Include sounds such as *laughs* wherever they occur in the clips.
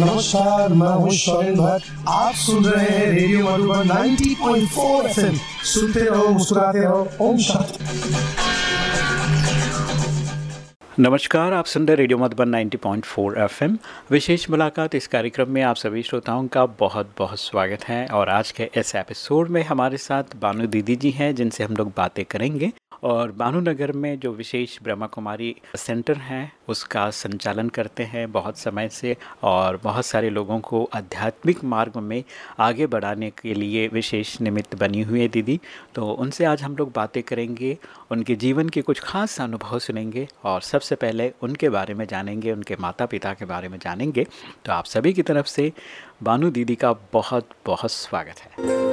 नमस्कार, मैं हूँ शौर्य भट्ट। आप सुन रहे हैं रेडियो मधुबन 90.4 एफएम सुनते रहो, मुस्कुराते रहो। ओम शांति नमस्कार, आप सुन रहे रेडियो मधुबन 90.4 एफएम विशेष मुलाकात इस कार्यक्रम में आप सभी श्रोताओं का बहुत बहुत स्वागत है। और आज के इस एपिसोड में हमारे साथ बानू दीदी जी हैं, जिनसे हम लोग बातें करेंगे। और बानूनगर में जो विशेष ब्रह्मा कुमारी सेंटर है, उसका संचालन करते हैं बहुत समय से और बहुत सारे लोगों को आध्यात्मिक मार्ग में आगे बढ़ाने के लिए विशेष निमित्त बनी हुई है दीदी। तो उनसे आज हम लोग बातें करेंगे, उनके जीवन के कुछ खास अनुभव सुनेंगे और सबसे पहले उनके बारे में जानेंगे, उनके माता पिता के बारे में जानेंगे। तो आप सभी की तरफ़ से बानू दीदी का बहुत बहुत स्वागत है।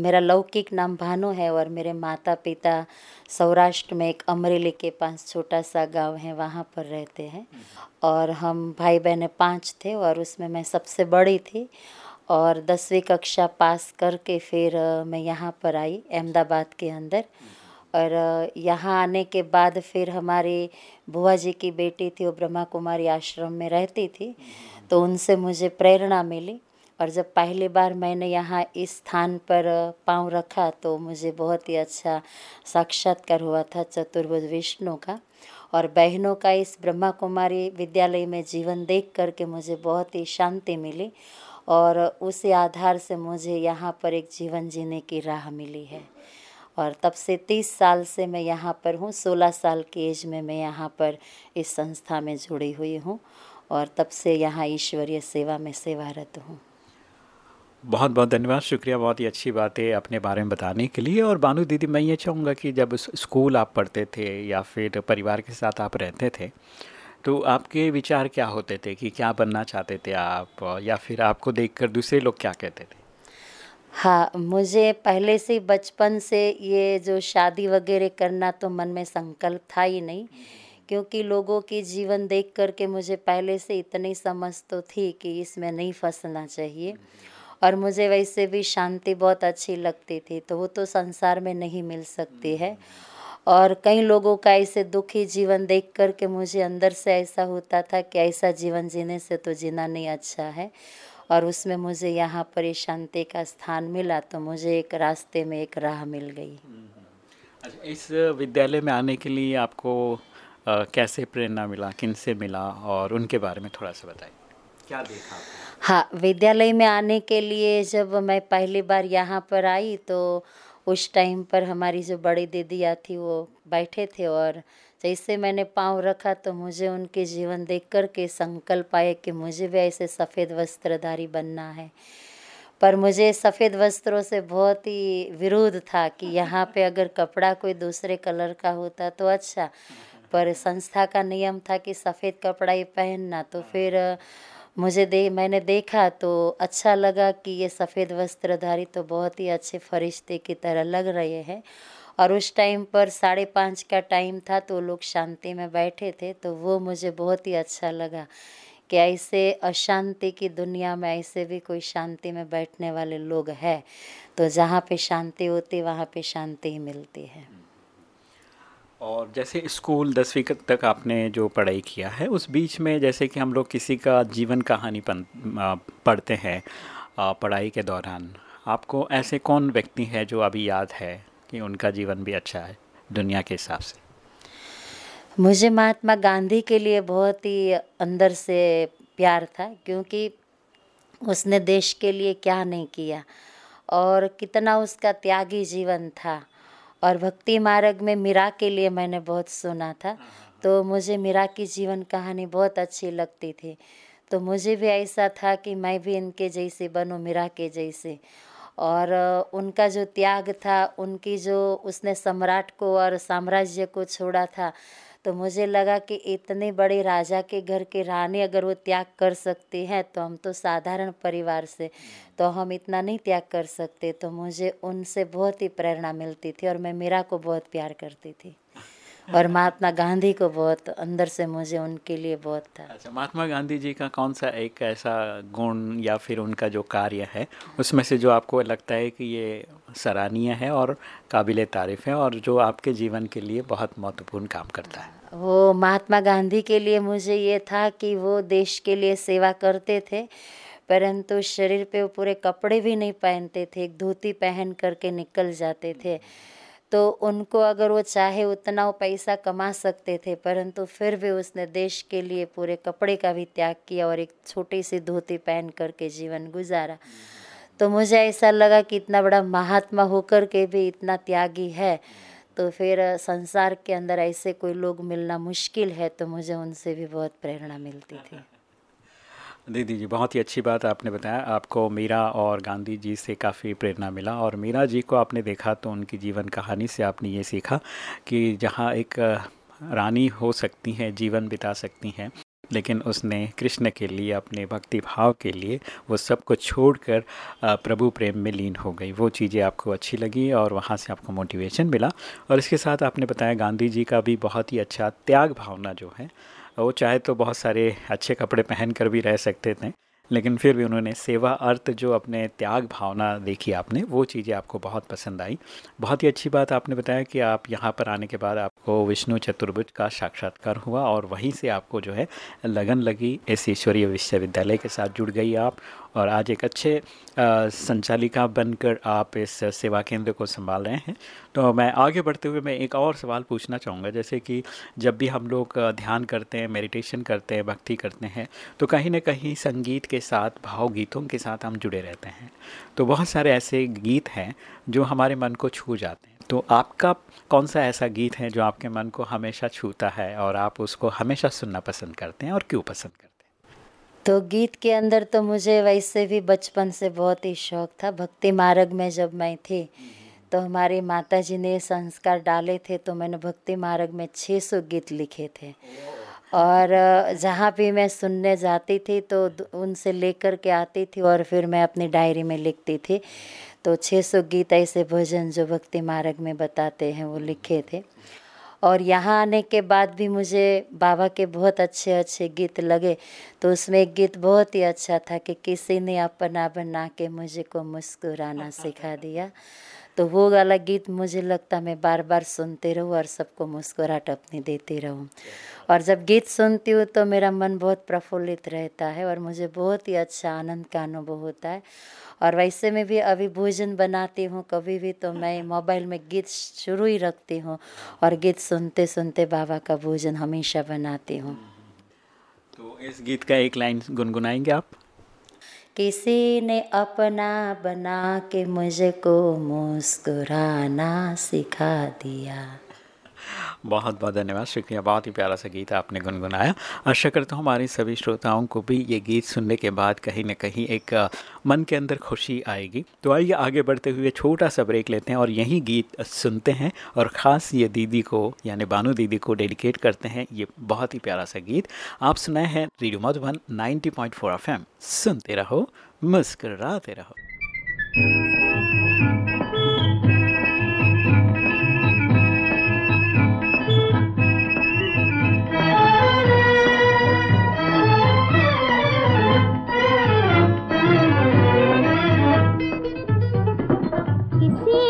मेरा लौकिक नाम भानु है और मेरे माता पिता सौराष्ट्र में एक अमरेली के पास छोटा सा गाँव है, वहाँ पर रहते हैं। और हम भाई बहनें पाँच थे और उसमें मैं सबसे बड़ी थी। और दसवीं कक्षा पास करके फिर मैं यहाँ पर आई, अहमदाबाद के अंदर। और यहाँ आने के बाद फिर हमारी बुआ जी की बेटी थी, वो ब्रह्मा कुमारी आश्रम में रहती थी। तो उनसे मुझे प्रेरणा मिली। और जब पहली बार मैंने यहाँ इस स्थान पर पाँव रखा तो मुझे बहुत ही अच्छा साक्षात्कार हुआ था चतुर्भुज विष्णु का। और बहनों का इस ब्रह्मा कुमारी विद्यालय में जीवन देख कर के मुझे बहुत ही शांति मिली और उसी आधार से मुझे यहाँ पर एक जीवन जीने की राह मिली है। और तब से तीस साल से मैं यहाँ पर हूँ, सोलह साल की एज में मैं यहाँ पर इस संस्था में जुड़ी हुई हूँ और तब से यहाँ ईश्वरीय सेवा में सेवारत हूँ। बहुत बहुत धन्यवाद। शुक्रिया, बहुत ही अच्छी बात है अपने बारे में बताने के लिए। और बानू दीदी, मैं ये चाहूँगा कि जब स्कूल आप पढ़ते थे या फिर परिवार के साथ आप रहते थे तो आपके विचार क्या होते थे कि क्या बनना चाहते थे आप? या फिर आपको देखकर दूसरे लोग क्या कहते थे? हाँ मुझे पहले से बचपन से ये जो शादी वगैरह करना तो मन में संकल्प था ही नहीं, क्योंकि लोगों की जीवन देख कर के मुझे पहले से इतनी समझ तो थी कि इसमें नहीं फंसना चाहिए। और मुझे वैसे भी शांति बहुत अच्छी लगती थी तो वो तो संसार में नहीं मिल सकती है। और कई लोगों का ऐसे दुखी जीवन देख कर के मुझे अंदर से ऐसा होता था कि ऐसा जीवन जीने से तो जीना नहीं अच्छा है। और उसमें मुझे यहाँ पर शांति का स्थान मिला तो मुझे एक रास्ते में एक राह मिल गई। अच्छा इस विद्यालय में आने के लिए आपको आ, कैसे प्रेरणा मिला किन से मिला और उनके बारे में थोड़ा सा बताइए। क्या देखा हाँ विद्यालय में आने के लिए जब मैं पहली बार यहाँ पर आई तो उस टाइम पर हमारी जो बड़ी दीदिया थी, वो बैठे थे और जैसे मैंने पाँव रखा तो मुझे उनके जीवन देख कर के संकल्प आए कि मुझे भी ऐसे सफ़ेद वस्त्रधारी बनना है। पर मुझे सफ़ेद वस्त्रों से बहुत ही विरोध था कि यहाँ पे अगर कपड़ा कोई दूसरे कलर का होता तो अच्छा पर संस्था का नियम था कि सफ़ेद कपड़ा ही पहनना। तो फिर मुझे दे, मैंने देखा तो अच्छा लगा कि ये सफ़ेद वस्त्रधारी तो बहुत ही अच्छे फरिश्ते की तरह लग रहे हैं। और उस टाइम पर साढ़े पाँच का टाइम था तो लोग शांति में बैठे थे तो वो मुझे बहुत ही अच्छा लगा। कि ऐसे अशांति की दुनिया में ऐसे भी कोई शांति में बैठने वाले लोग हैं? तो जहाँ पे शांति होती, वहाँ पे शांति ही मिलती है। और जैसे स्कूल दसवीं तक आपने जो पढ़ाई किया है, उस बीच में जैसे कि हम लोग किसी का जीवन कहानी पढ़ते हैं पढ़ाई के दौरान, आपको ऐसे कौन व्यक्ति है जो अभी याद है कि उनका जीवन भी अच्छा है, दुनिया के हिसाब से? मुझे महात्मा गांधी के लिए बहुत ही अंदर से प्यार था, क्योंकि उसने देश के लिए क्या नहीं किया और कितना उसका त्यागी जीवन था। और भक्ति मार्ग में मीरा के लिए मैंने बहुत सुना था। तो मुझे मीरा की जीवन कहानी बहुत अच्छी लगती थी। तो मुझे भी ऐसा था कि मैं भी इनके जैसे बनूँ मीरा के जैसे। और उनका जो त्याग था उनकी जो उसने सम्राट को और साम्राज्य को छोड़ा था तो मुझे लगा कि इतने बड़े राजा के घर के रानी अगर वो त्याग कर सकती हैं तो हम तो साधारण परिवार से तो हम इतना नहीं त्याग कर सकते। तो मुझे उनसे बहुत ही प्रेरणा मिलती थी और मैं मीरा को बहुत प्यार करती थी। *laughs* और महात्मा गांधी को बहुत अंदर से मुझे उनके लिए बहुत था। अच्छा महात्मा गांधी जी का कौन सा एक ऐसा गुण या फिर उनका जो कार्य है उसमें से जो आपको लगता है कि ये सराहनीय है और काबिल तारीफ़ है और जो आपके जीवन के लिए बहुत महत्वपूर्ण काम करता है? वो महात्मा गांधी के लिए मुझे ये था कि वो देश के लिए सेवा करते थे परंतु शरीर पे वो पूरे कपड़े भी नहीं पहनते थे एक धोती पहन करके निकल जाते थे। तो उनको अगर वो चाहे उतना वो पैसा कमा सकते थे, परंतु फिर भी उसने देश के लिए पूरे कपड़े का भी त्याग किया और एक छोटी सी धोती पहन करके जीवन गुजारा। तो मुझे ऐसा लगा कि इतना बड़ा महात्मा होकर के भी इतना त्यागी है। तो फिर संसार के अंदर ऐसे कोई लोग मिलना मुश्किल है तो मुझे उनसे भी बहुत प्रेरणा मिलती थी। दीदी जी, बहुत ही अच्छी बात आपने बताया। आपको मीरा और गांधी जी से काफ़ी प्रेरणा मिला और मीरा जी को आपने देखा तो उनकी जीवन कहानी से आपने ये सीखा कि जहाँ एक रानी हो सकती हैं, जीवन बिता सकती हैं, लेकिन उसने कृष्ण के लिए, अपने भक्ति भाव के लिए वो सबको छोड़कर प्रभु प्रेम में लीन हो गई। वो चीज़ें आपको अच्छी लगी और वहाँ से आपको मोटिवेशन मिला। और इसके साथ आपने बताया गांधी जी का भी बहुत ही अच्छा त्याग भावना जो है वो चाहे तो बहुत सारे अच्छे कपड़े पहन कर भी रह सकते थे, लेकिन फिर भी उन्होंने सेवा अर्थ जो अपने त्याग भावना देखी आपने, वो चीज़ें आपको बहुत पसंद आई। बहुत ही अच्छी बात आपने बताया कि आप यहाँ पर आने के बाद आपको विष्णु चतुर्भुज का साक्षात्कार हुआ और वहीं से आपको जो है लगन लगी। इस ईश्वरीय विश्वविद्यालय के साथ जुड़ गई आप और आज एक अच्छे संचालिका बनकर आप इस सेवा केंद्र को संभाल रहे हैं। तो मैं आगे बढ़ते हुए मैं एक और सवाल पूछना चाहूँगा। जैसे कि जब भी हम लोग ध्यान करते हैं, मेडिटेशन करते हैं, भक्ति करते हैं तो कहीं ना कहीं संगीत के साथ भाव गीतों के साथ हम जुड़े रहते हैं। तो बहुत सारे ऐसे गीत हैं जो हमारे मन को छू जाते हैं। तो आपका कौन सा ऐसा गीत है जो आपके मन को हमेशा छूता है और आप उसको हमेशा सुनना पसंद करते हैं और क्यों पसंद करते हैं? तो गीत के अंदर तो मुझे वैसे भी बचपन से बहुत ही शौक था। भक्ति मार्ग में जब मैं थी तो हमारी माता जी ने संस्कार डाले थे तो मैंने भक्ति मार्ग में 600 गीत लिखे थे। और जहाँ भी मैं सुनने जाती थी तो उनसे लेकर के आती थी और फिर मैं अपनी डायरी में लिखती थी। तो 600 गीत ऐसे भजन जो भक्ति मार्ग में बताते हैं वो लिखे थे। और यहाँ आने के बाद भी मुझे बाबा के बहुत अच्छे अच्छे गीत लगे। तो उसमें एक गीत बहुत ही अच्छा था कि किसी ने अपना बना के मुझे को मुस्कुराना सिखा दिया। तो वो वाला गीत मुझे लगता मैं बार बार सुनते रहूँ और सबको मुस्कुराहट अपनी देती रहूँ। और जब गीत सुनती हूँ तो मेरा मन बहुत प्रफुल्लित रहता है और मुझे बहुत ही अच्छा आनंद का अनुभव होता है। और वैसे में भी अभी भोजन बनाती हूँ, कभी भी तो मैं मोबाइल में गीत शुरू ही रखती हूँ और गीत सुनते सुनते बाबा का भोजन हमेशा बनाती हूँ। तो इस गीत का एक लाइन गुनगुनाएँगे आप? किसी ने अपना बना के मुझको मुस्कुराना सिखा दिया। बहुत बहुत धन्यवाद। शुक्रिया, बहुत ही प्यारा सा गीत आपने गुनगुनाया। आशा करता हूँ हमारे सभी श्रोताओं को भी ये गीत सुनने के बाद कहीं ना कहीं एक मन के अंदर खुशी आएगी। तो आइए आगे बढ़ते हुए छोटा सा ब्रेक लेते हैं और यही गीत सुनते हैं और ख़ास ये दीदी को, यानी बानू दीदी को डेडिकेट करते हैं। ये बहुत ही प्यारा सा गीत। आप सुनाए हैं रेडियो मधुबन 90.4 पॉइंट सुनते रहो, मुस्कराते रहो। 一起。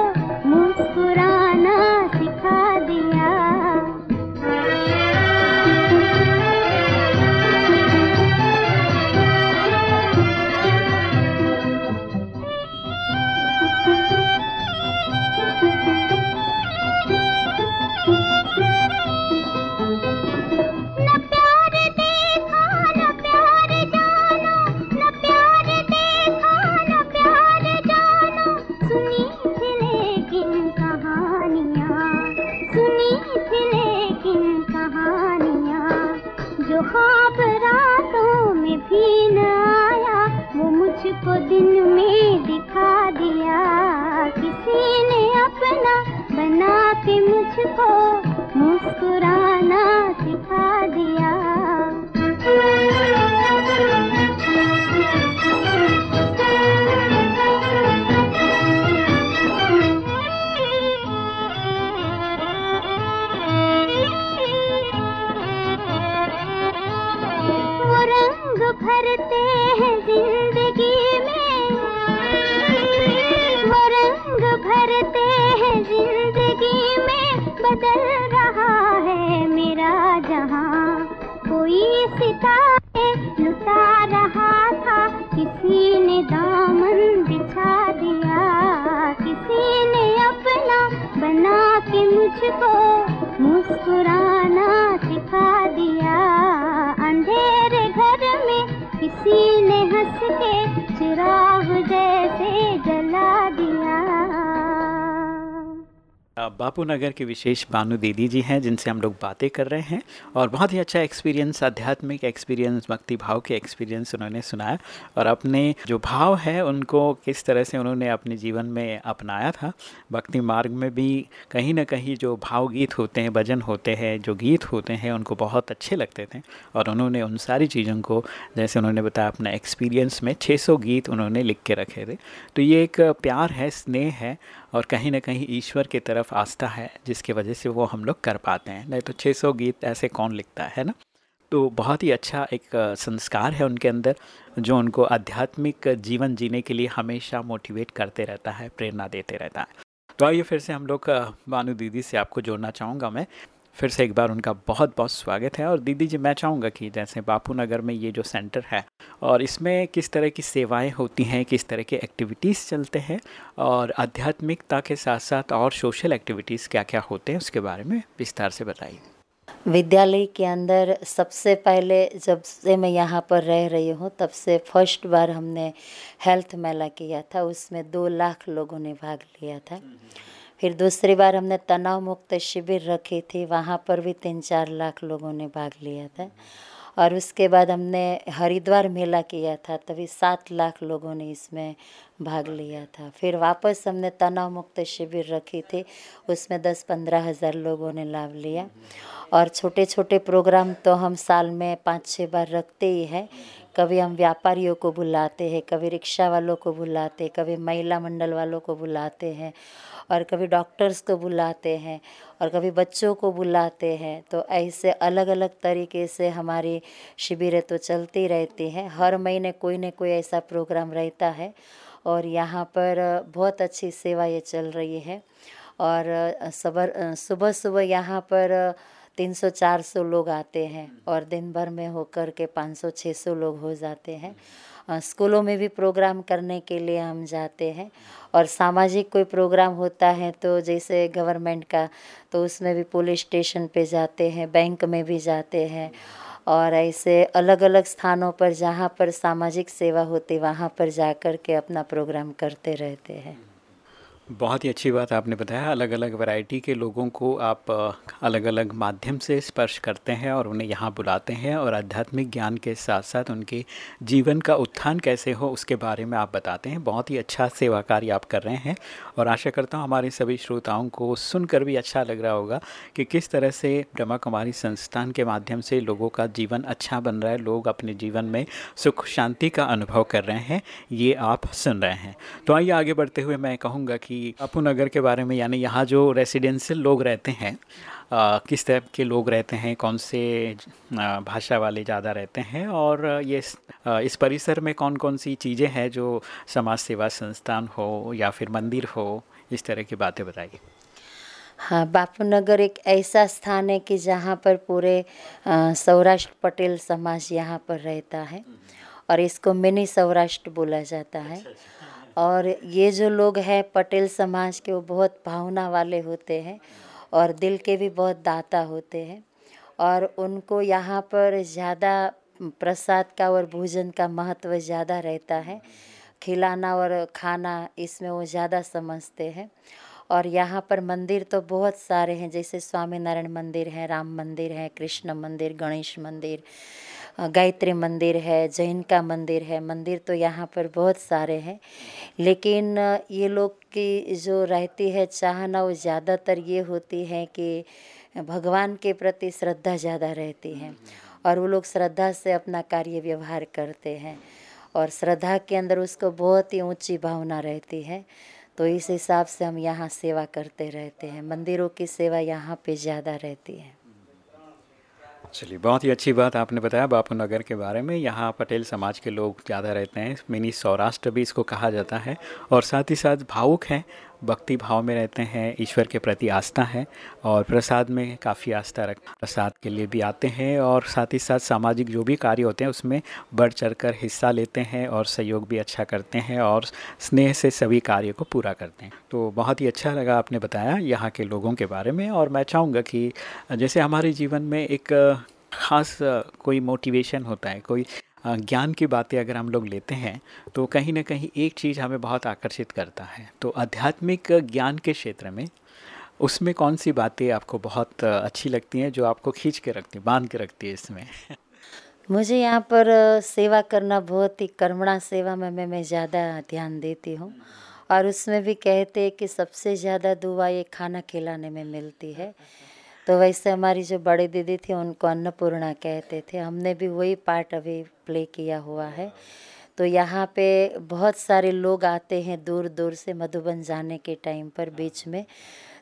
ज़िंदगी में बदल रहा है मेरा जहाँ। कोई सितारे लुटा रहा था, किसी ने दामन बिछा दिया, किसी ने अपना बना के मुझको बापू नगर के विशेष बानू दीदी जी हैं, जिनसे हम लोग बातें कर रहे हैं। और बहुत ही अच्छा एक्सपीरियंस आध्यात्मिक एक्सपीरियंस भक्ति भाव के एक्सपीरियंस उन्होंने सुनाया। और अपने जो भाव है, उनको किस तरह से उन्होंने अपने जीवन में अपनाया था, भक्ति मार्ग में भी कहीं ना कहीं जो भाव गीत होते हैं, भजन होते हैं, जो गीत होते हैं, उनको बहुत अच्छे लगते थे। और उन्होंने उन सारी चीज़ों को, जैसे उन्होंने बताया, अपना एक्सपीरियंस में 600 गीत उन्होंने लिख के रखे थे। तो ये एक प्यार है, स्नेह है और कहीं ना कहीं ईश्वर की तरफ़ आस्था है, जिसकी वजह से वो हम लोग कर पाते हैं। नहीं तो 600 गीत ऐसे कौन लिखता है ना? तो बहुत ही अच्छा एक संस्कार है उनके अंदर, जो उनको आध्यात्मिक जीवन जीने के लिए हमेशा मोटिवेट करते रहता है, प्रेरणा देते रहता है। तो आइए फिर से हम लोग बानू दीदी से आपको जोड़ना चाहूँगा मैं। फिर से एक बार उनका बहुत बहुत स्वागत है। और दीदी जी, मैं चाहूँगा कि जैसे बापू नगर में ये जो सेंटर है और इसमें किस तरह की सेवाएँ होती हैं, किस तरह के एक्टिविटीज़ चलते हैं और आध्यात्मिकता के साथ साथ और सोशल एक्टिविटीज़ क्या क्या होते हैं, उसके बारे में विस्तार से बताइए। विद्यालय के अंदर सबसे पहले जब से मैं यहाँ पर रह रही हूँ, तब से फ़र्स्ट बार हमने हेल्थ मेला किया था। उसमें दो लाख लोगों ने भाग लिया था। फिर दूसरी बार हमने तनाव मुक्त शिविर रखी थी, वहाँ पर भी तीन चार लाख लोगों ने भाग लिया था। और उसके बाद हमने हरिद्वार मेला किया था, तभी सात लाख लोगों ने इसमें भाग लिया था। फिर वापस हमने तनाव मुक्त शिविर रखी थी, उसमें दस पंद्रह हज़ार लोगों ने लाभ लिया। और छोटे छोटे प्रोग्राम तो हम साल में पाँच छः बार रखते ही हैं कभी हम व्यापारियों को बुलाते हैं, कभी रिक्शा वालों को बुलाते कभी महिला मंडल वालों को बुलाते हैं और कभी डॉक्टर्स को बुलाते हैं और कभी बच्चों को बुलाते हैं तो ऐसे अलग अलग तरीके से हमारी शिविरें तो चलती रहती हैं। हर महीने कोई न कोई ऐसा प्रोग्राम रहता है और यहाँ पर बहुत अच्छी सेवा ये चल रही है और सबर सुबह सुबह यहाँ पर तीन सौ चार सौ लोग आते हैं और दिन भर में होकर के पाँच सौ छः सौ लोग हो जाते हैं। स्कूलों में भी प्रोग्राम करने के लिए हम जाते हैं और सामाजिक कोई प्रोग्राम होता है तो जैसे गवर्नमेंट का तो उसमें भी पुलिस स्टेशन पे जाते हैं, बैंक में भी जाते हैं और ऐसे अलग अलग स्थानों पर जहाँ पर सामाजिक सेवा होती वहाँ पर जा कर के अपना प्रोग्राम करते रहते हैं। बहुत ही अच्छी बात आपने बताया। अलग अलग वैरायटी के लोगों को आप अलग अलग माध्यम से स्पर्श करते हैं और उन्हें यहाँ बुलाते हैं और आध्यात्मिक ज्ञान के साथ साथ उनके जीवन का उत्थान कैसे हो उसके बारे में आप बताते हैं। बहुत ही अच्छा सेवा कार्य आप कर रहे हैं और आशा करता हूँ हमारे सभी श्रोताओं को सुनकर भी अच्छा लग रहा होगा कि किस तरह से ब्रह्मा कुमारी संस्थान के माध्यम से लोगों का जीवन अच्छा बन रहा है। लोग अपने जीवन में सुख शांति का अनुभव कर रहे हैं। ये आप सुन रहे हैं। तो आइए आगे बढ़ते हुए मैं कहूँगा कि अपू नगर के बारे में यानी यहाँ जो रेसिडेंशियल लोग रहते हैं आ, किस टाइप के लोग रहते हैं कौन से भाषा वाले ज़्यादा रहते हैं और ये आ, इस परिसर में कौन कौन सी चीज़ें हैं जो समाज सेवा संस्थान हो या फिर मंदिर हो इस तरह की बातें बताइए हाँ बापू नगर एक ऐसा स्थान है कि जहाँ पर पूरे सौराष्ट्र पटेल समाज यहाँ पर रहता है और इसको मिनी सौराष्ट्र बोला जाता है अच्छा, अच्छा। और ये जो लोग हैं, पटेल समाज के वो बहुत भावना वाले होते हैं और दिल के भी बहुत दाता होते हैं। और उनको यहाँ पर ज़्यादा प्रसाद का और भोजन का महत्व ज़्यादा रहता है। खिलाना और खाना इसमें वो ज़्यादा समझते हैं। और यहाँ पर मंदिर तो बहुत सारे हैं, जैसे स्वामी नारायण मंदिर है, राम मंदिर है, कृष्ण मंदिर, गणेश मंदिर गायत्री मंदिर है, जैन का मंदिर है, मंदिर तो यहाँ पर बहुत सारे हैं। लेकिन ये लोग की जो रहती है चाहना, वो ज़्यादातर ये होती है कि भगवान के प्रति श्रद्धा ज़्यादा रहती है और वो लोग श्रद्धा से अपना कार्य व्यवहार करते हैं और श्रद्धा के अंदर उसको बहुत ही ऊँची भावना रहती है। तो इस हिसाब से हम यहाँ सेवा करते रहते हैं। मंदिरों की सेवा यहाँ पे ज़्यादा रहती है। चलिए, बहुत ही अच्छी बात आपने बताया बापू नगर के बारे में। यहाँ पटेल समाज के लोग ज़्यादा रहते हैं। मिनी सौराष्ट्र भी इसको कहा जाता है और साथ ही साथ भावुक हैं। भक्ति भाव में रहते हैं, ईश्वर के प्रति आस्था है और प्रसाद में काफ़ी आस्था रख प्रसाद के लिए भी आते हैं और साथ ही साथ सामाजिक जो भी कार्य होते हैं, उसमें बढ़ चढ़ कर हिस्सा लेते हैं और सहयोग भी अच्छा करते हैं और स्नेह से सभी कार्य को पूरा करते हैं। तो बहुत ही अच्छा लगा आपने बताया यहाँ के लोगों के बारे में और मैं चाहूँगा कि जैसे हमारे जीवन में एक ख़ास कोई मोटिवेशन होता है, कोई ज्ञान की बातें अगर हम लोग लेते हैं तो कहीं ना कहीं एक चीज़ हमें बहुत आकर्षित करता है। तो आध्यात्मिक ज्ञान के क्षेत्र में, उसमें कौन सी बातें आपको बहुत अच्छी लगती हैं, जो आपको खींच के रखती बाँध के रखती है इसमें? *laughs* मुझे यहाँ पर सेवा करना बहुत ही, कर्मणा सेवा में, मैं मैं ज़्यादा ध्यान देती हूँ। और उसमें भी कहते हैं कि सबसे ज़्यादा दुआ ये खाना खिलाने में मिलती है। तो वैसे हमारी जो बड़ी दीदी थी, उनको अन्नपूर्णा कहते थे। हमने भी वही पार्ट अभी प्ले किया हुआ है। तो यहाँ पे बहुत सारे लोग आते हैं दूर दूर से मधुबन जाने के टाइम पर बीच में।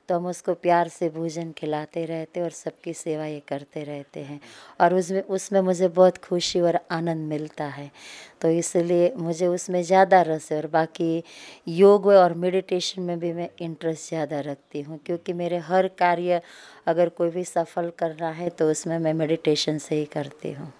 तो हम उसको प्यार से भोजन खिलाते रहते और सबकी सेवा ये करते रहते हैं। और उसमें उसमें मुझे बहुत खुशी और आनंद मिलता है। तो इसलिए मुझे उसमें ज़्यादा रस है और बाकी योग और मेडिटेशन में भी मैं इंटरेस्ट ज़्यादा रखती हूँ। क्योंकि मेरे हर कार्य अगर कोई भी सफल करना है तो उसमें मैं मेडिटेशन से ही करती हूँ।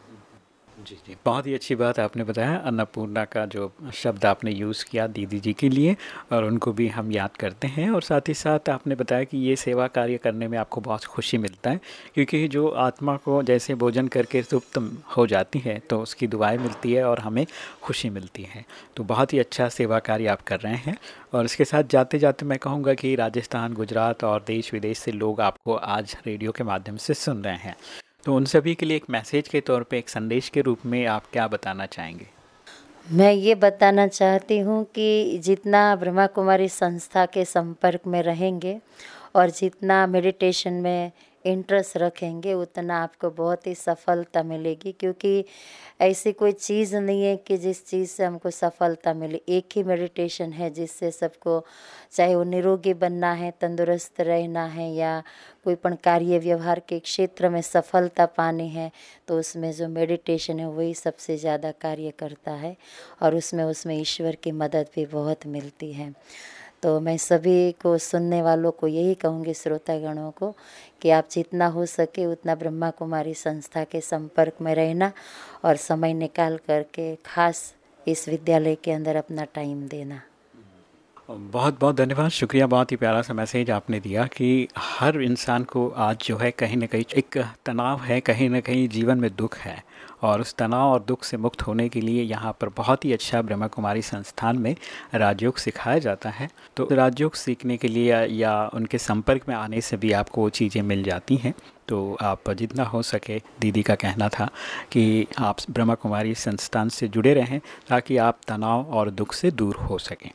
जी जी। बहुत ही अच्छी बात आपने बताया, अन्नपूर्णा का जो शब्द आपने यूज़ किया दीदी जी के लिए, और उनको भी हम याद करते हैं, और साथ ही साथ आपने बताया कि ये सेवा कार्य करने में आपको बहुत खुशी मिलता है, क्योंकि जो आत्मा को जैसे भोजन करके सुप्त हो जाती है तो उसकी दुआएँ मिलती है और हमें खुशी मिलती है। तो बहुत ही अच्छा सेवा कार्य आप कर रहे हैं, और इसके साथ जाते जाते मैं कहूँगा कि राजस्थान, गुजरात और देश विदेश से लोग आपको आज रेडियो के माध्यम से सुन रहे हैं। तो उन सभी के लिए एक मैसेज के तौर पे, एक संदेश के रूप में आप क्या बताना चाहेंगे? मैं ये बताना चाहती हूँ कि जितना ब्रह्मा कुमारी संस्था के संपर्क में रहेंगे और जितना मेडिटेशन में इंटरेस्ट रखेंगे, उतना आपको बहुत ही सफलता मिलेगी, क्योंकि ऐसी कोई चीज़ नहीं है कि जिस चीज़ से हमको सफलता मिले। एक ही मेडिटेशन है जिससे सबको, चाहे वो निरोगी बनना है, तंदुरुस्त रहना है, या कोई पण कार्य व्यवहार के क्षेत्र में सफलता पानी है तो उसमें जो मेडिटेशन है वही सबसे ज़्यादा कार्य करता है, और उसमें उसमें ईश्वर की मदद भी बहुत मिलती है। तो मैं सभी को, सुनने वालों को यही कहूँगी श्रोतागणों को कि आप जितना हो सके उतना ब्रह्मा कुमारी संस्था के संपर्क में रहना और समय निकाल करके खास इस विद्यालय के अंदर अपना टाइम देना। बहुत बहुत धन्यवाद। शुक्रिया, बहुत ही प्यारा सा मैसेज आपने दिया कि हर इंसान को आज जो है कहीं ना कहीं एक तनाव है, कहीं ना कहीं जीवन में दुख है। और उस तनाव और दुख से मुक्त होने के लिए यहाँ पर बहुत ही अच्छा ब्रह्मा कुमारी संस्थान में राजयोग सिखाया जाता है। तो राजयोग सीखने के लिए या उनके संपर्क में आने से भी आपको वो चीज़ें मिल जाती हैं। तो आप जितना हो सके, दीदी का कहना था कि आप ब्रह्मा कुमारी संस्थान से जुड़े रहें ताकि आप तनाव और दुख से दूर हो सकें।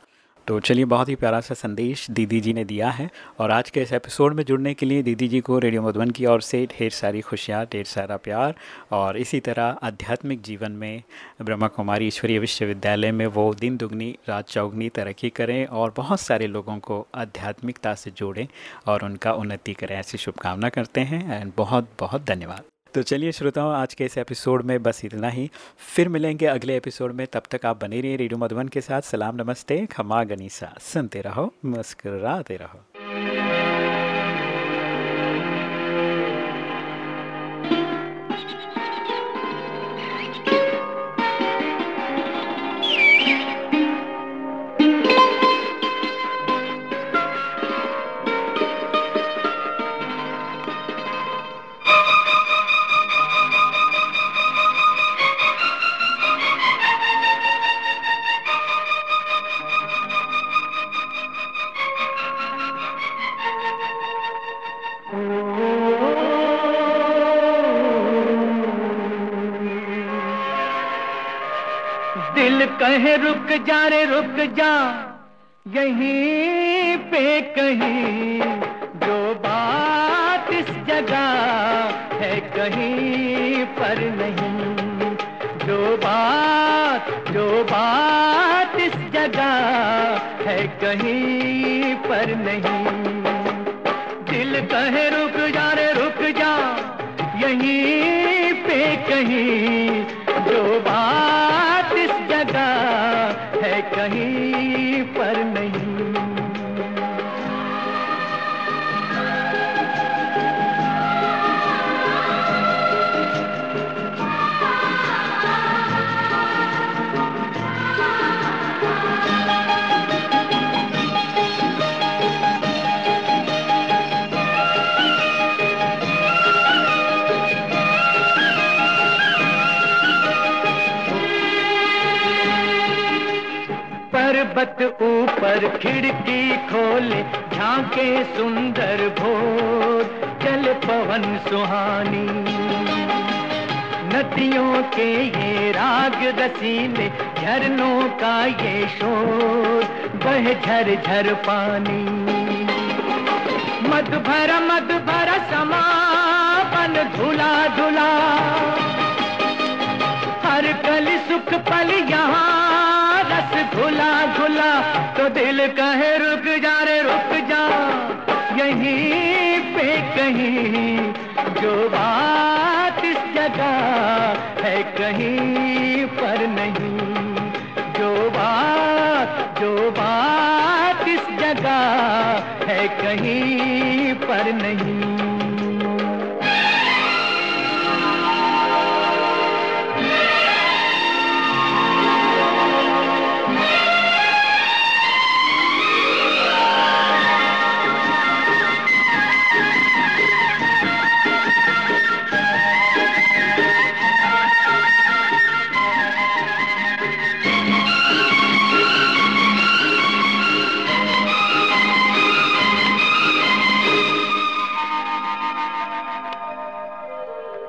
तो चलिए बहुत ही प्यारा सा संदेश दीदी जी ने दिया है। और आज के इस एपिसोड में जुड़ने के लिए दीदी जी को रेडियो मधुबन की ओर से ढेर सारी खुशियाँ, ढेर सारा प्यार और इसी तरह आध्यात्मिक जीवन में ब्रह्मा कुमारी ईश्वरीय विश्वविद्यालय में वो दिन दुगनी, रात चौगनी तरक्की करें और बहुत सारे लोगों को आध्यात्मिकता से जोड़ें और उनका उन्नति करें। ऐसी शुभकामना करते हैं एंड बहुत बहुत धन्यवाद। तो चलिए श्रोताओं, आज के इस एपिसोड में बस इतना ही। फिर मिलेंगे अगले एपिसोड में। तब तक आप बने रहिए रेडियो मधुबन के साथ। सलाम, नमस्ते, खमा गनीसा। सुनते रहो, मुस्कराते रहो। जा रे, रुक जा। यहीं पे कहीं जो बात इस जगह है, कहीं पर नहीं। जो बात जो बात इस जगह है, कहीं पर नहीं। दिल कहे, रुक जा रे, रुक जा। यहीं पे कहीं पर्वत ऊपर खिड़की खोले, झांके सुंदर भोर। चल पवन सुहानी। नदियों के ये राग रसीले, झरनों का ये शोर, बह झर झर पानी। मद भरा मद भरा समापन धुला धुला। दिल कहे, रुक जा रे, रुक जा। यहीं पे कहीं जो बात इस जगह है, कहीं पर नहीं। जो बात जो बात इस जगह है, कहीं पर नहीं।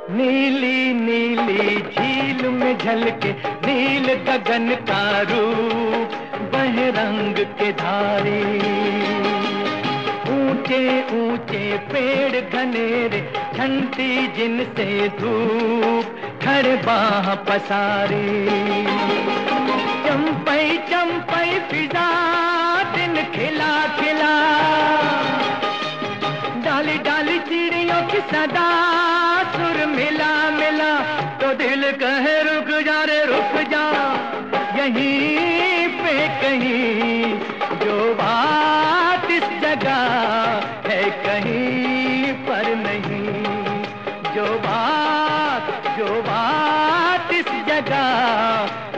नीली नीली झील में झलके नील गगन का रूप बह रंग के धारे। ऊँचे ऊँचे पेड़ घनेरे ठंडी जिनसे धूप खड़े बाह पसारे। चंपई चंपई फिजा दिन खिला सदा सुर मिला मिला तो दिल कहे, रुक जा रे, रुक जा। यहीं पे कहीं जो बात इस जगह है, कहीं पर नहीं। जो बात जो बात इस जगह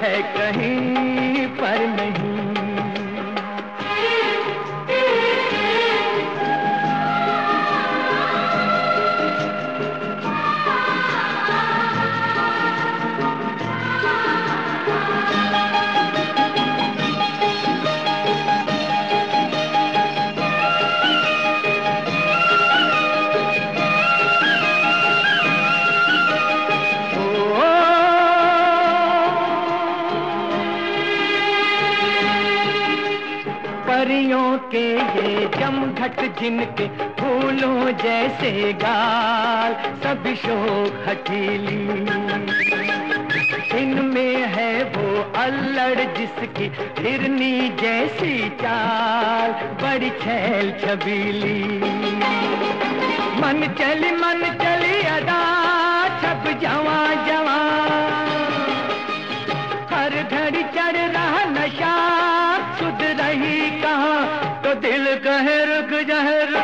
है, कहीं जिनके फूलों जैसे गाल, सब शोक हठीली इनमें है वो अल्लड़, जिसकी हिरनी जैसी चाल, बड़ी छैल छबीली। मन चली मन चली अदा छप जवा जवा। दिल कहे रुक जा रुक जा